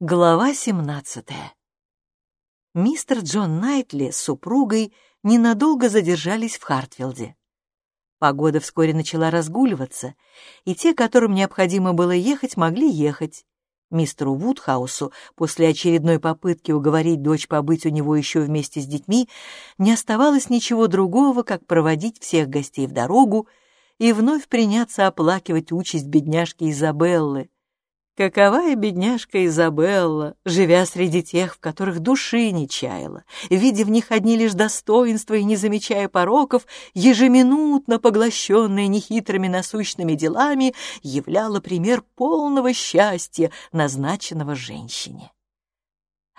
Глава 17 Мистер Джон Найтли с супругой ненадолго задержались в Хартфилде. Погода вскоре начала разгуливаться, и те, которым необходимо было ехать, могли ехать. Мистеру Вудхаусу после очередной попытки уговорить дочь побыть у него еще вместе с детьми не оставалось ничего другого, как проводить всех гостей в дорогу и вновь приняться оплакивать участь бедняжки Изабеллы, Каковая бедняжка Изабелла, живя среди тех, в которых души не чаяла, видя в них одни лишь достоинства и не замечая пороков, ежеминутно поглощенная нехитрыми насущными делами, являла пример полного счастья, назначенного женщине.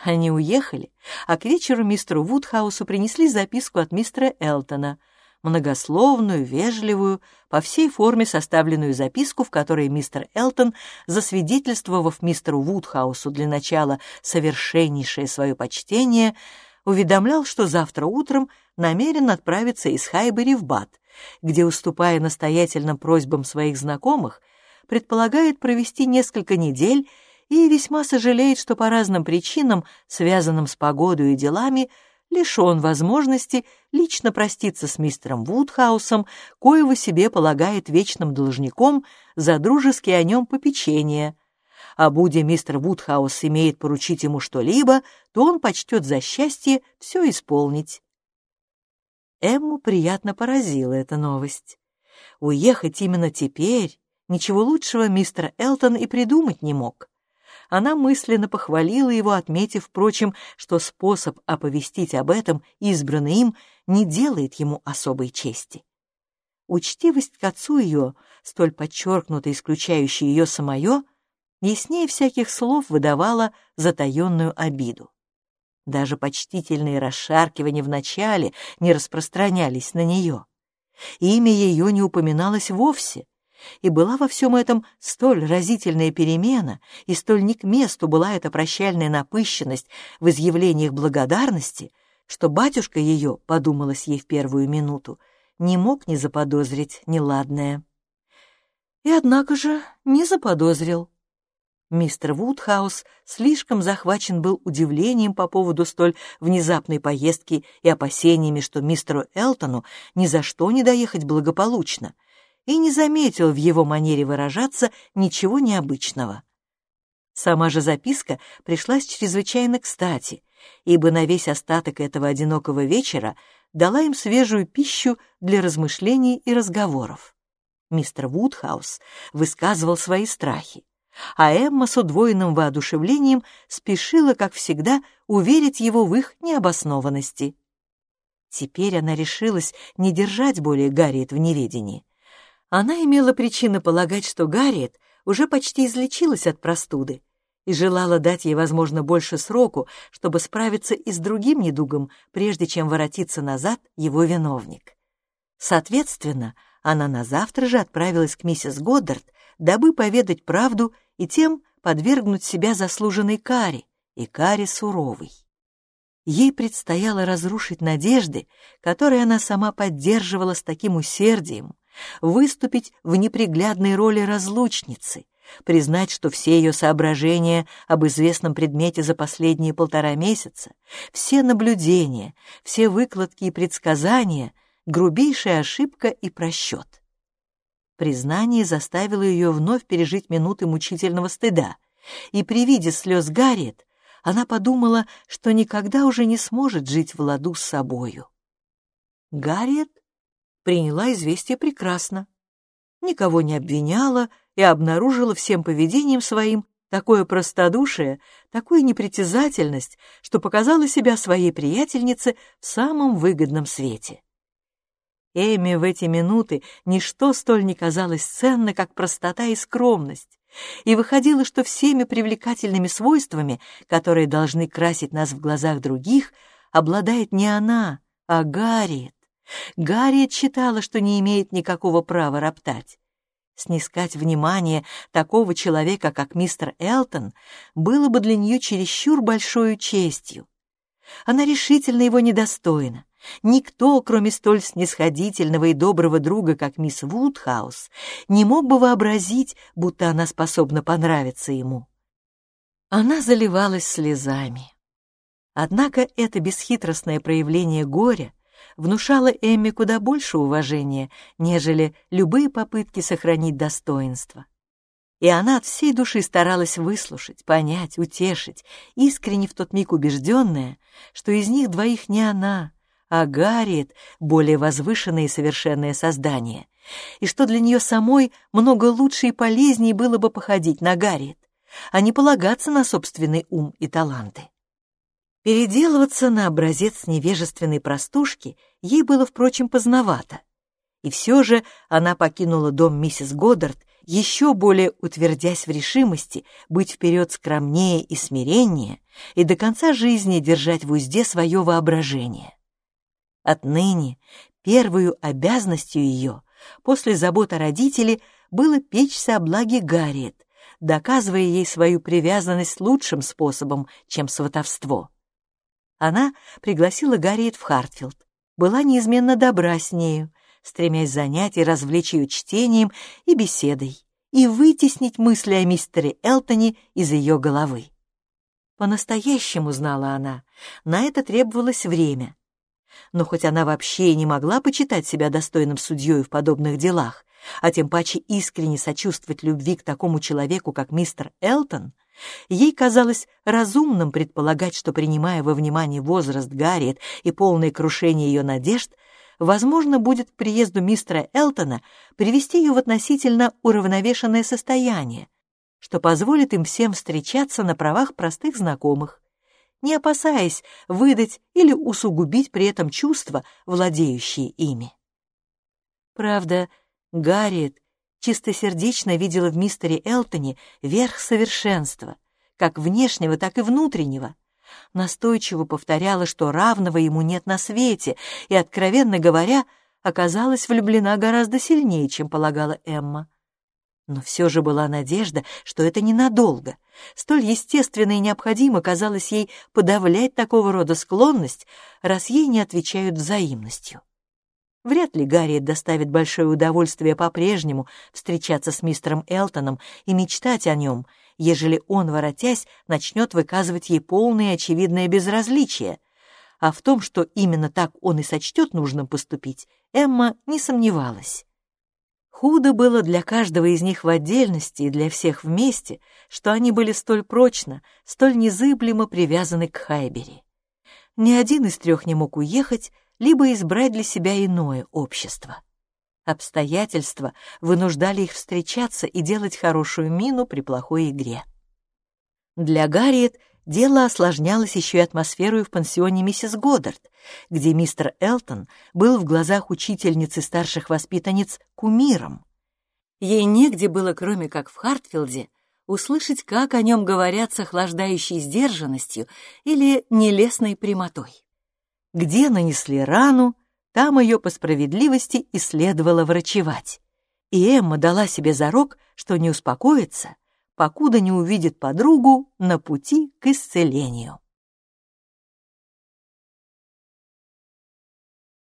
Они уехали, а к вечеру мистеру Вудхаусу принесли записку от мистера Элтона — многословную, вежливую, по всей форме составленную записку, в которой мистер Элтон, засвидетельствовав мистеру Вудхаусу для начала совершеннейшее свое почтение, уведомлял, что завтра утром намерен отправиться из Хайбери в Бат, где, уступая настоятельным просьбам своих знакомых, предполагает провести несколько недель и весьма сожалеет, что по разным причинам, связанным с погодой и делами, лишен возможности лично проститься с мистером Вудхаусом, коего себе полагает вечным должником за дружеские о нем попечения. А будя мистер Вудхаус имеет поручить ему что-либо, то он почтет за счастье все исполнить. Эмму приятно поразила эта новость. Уехать именно теперь ничего лучшего мистер Элтон и придумать не мог она мысленно похвалила его, отметив, впрочем, что способ оповестить об этом, избранный им, не делает ему особой чести. Учтивость к отцу ее, столь подчеркнуто исключающая ее самое, яснее всяких слов выдавала затаенную обиду. Даже почтительные расшаркивания в начале не распространялись на нее. Имя ее не упоминалось вовсе — и была во всем этом столь разительная перемена, и столь не к месту была эта прощальная напыщенность в изъявлениях благодарности, что батюшка ее, подумалось ей в первую минуту, не мог не заподозрить неладное. И однако же не заподозрил. Мистер Вудхаус слишком захвачен был удивлением по поводу столь внезапной поездки и опасениями, что мистеру Элтону ни за что не доехать благополучно — и не заметил в его манере выражаться ничего необычного. Сама же записка пришлась чрезвычайно кстати, ибо на весь остаток этого одинокого вечера дала им свежую пищу для размышлений и разговоров. Мистер Вудхаус высказывал свои страхи, а Эмма с удвоенным воодушевлением спешила, как всегда, уверить его в их необоснованности. Теперь она решилась не держать более Гарриет в неведении. Она имела причину полагать, что Гарриет уже почти излечилась от простуды и желала дать ей, возможно, больше сроку, чтобы справиться и с другим недугом, прежде чем воротиться назад его виновник. Соответственно, она на завтра же отправилась к миссис Годдард, дабы поведать правду и тем подвергнуть себя заслуженной каре, и каре суровой. Ей предстояло разрушить надежды, которые она сама поддерживала с таким усердием, выступить в неприглядной роли разлучницы, признать, что все ее соображения об известном предмете за последние полтора месяца, все наблюдения, все выкладки и предсказания — грубейшая ошибка и просчет. Признание заставило ее вновь пережить минуты мучительного стыда, и при виде слез Гарриет она подумала, что никогда уже не сможет жить в ладу с собою. Гарриет приняла известие прекрасно. Никого не обвиняла и обнаружила всем поведением своим такое простодушие, такую непритязательность, что показала себя своей приятельнице в самом выгодном свете. Эми в эти минуты ничто столь не казалось ценно, как простота и скромность, и выходило, что всеми привлекательными свойствами, которые должны красить нас в глазах других, обладает не она, а Гарриет. Гарриет считала, что не имеет никакого права роптать. Снискать внимание такого человека, как мистер Элтон, было бы для нее чересчур большой честью. Она решительно его недостойна. Никто, кроме столь снисходительного и доброго друга, как мисс Вудхаус, не мог бы вообразить, будто она способна понравиться ему. Она заливалась слезами. Однако это бесхитростное проявление горя внушало Эмми куда больше уважения, нежели любые попытки сохранить достоинство. И она от всей души старалась выслушать, понять, утешить, искренне в тот миг убежденная, что из них двоих не она, а Гарриет — более возвышенное и совершенное создание, и что для нее самой много лучше и полезнее было бы походить на Гарриет, а не полагаться на собственный ум и таланты. Переделываться на образец невежественной простушки ей было, впрочем, поздновато. И все же она покинула дом миссис Годдард, еще более утвердясь в решимости быть вперед скромнее и смиреннее и до конца жизни держать в узде свое воображение. Отныне первую обязанностью ее после забот о родителе было печься о благе Гарриет, доказывая ей свою привязанность лучшим способом, чем сватовство. Она пригласила Гарриет в Хартфилд, была неизменно добра с нею, стремясь занять и развлечь ее чтением и беседой, и вытеснить мысли о мистере Элтоне из ее головы. По-настоящему, знала она, на это требовалось время. Но хоть она вообще и не могла почитать себя достойным судьей в подобных делах, а тем паче искренне сочувствовать любви к такому человеку, как мистер Элтон, Ей казалось разумным предполагать, что, принимая во внимание возраст Гарриет и полное крушение ее надежд, возможно будет к приезду мистера Элтона привести ее в относительно уравновешенное состояние, что позволит им всем встречаться на правах простых знакомых, не опасаясь выдать или усугубить при этом чувства, владеющие ими. Правда, Гарриет чистосердечно видела в мистере Элтоне верх совершенства, как внешнего, так и внутреннего. Настойчиво повторяла, что равного ему нет на свете, и, откровенно говоря, оказалась влюблена гораздо сильнее, чем полагала Эмма. Но все же была надежда, что это ненадолго. Столь естественно и необходимо казалось ей подавлять такого рода склонность, раз ей не отвечают взаимностью. Вряд ли Гарри доставит большое удовольствие по-прежнему встречаться с мистером Элтоном и мечтать о нем, ежели он, воротясь, начнет выказывать ей полное очевидное безразличие. А в том, что именно так он и сочтет нужным поступить, Эмма не сомневалась. Худо было для каждого из них в отдельности и для всех вместе, что они были столь прочно, столь незыблемо привязаны к Хайбери. Ни один из трех не мог уехать, либо избрать для себя иное общество. Обстоятельства вынуждали их встречаться и делать хорошую мину при плохой игре. Для Гарриет дело осложнялось еще и атмосферой в пансионе миссис Годдард, где мистер Элтон был в глазах учительницы старших воспитанниц кумиром. Ей негде было, кроме как в Хартфилде, услышать, как о нем говорят с охлаждающей сдержанностью или нелестной прямотой. Где нанесли рану, там ее по справедливости и следовало врачевать. И Эмма дала себе зарок, что не успокоится, покуда не увидит подругу на пути к исцелению.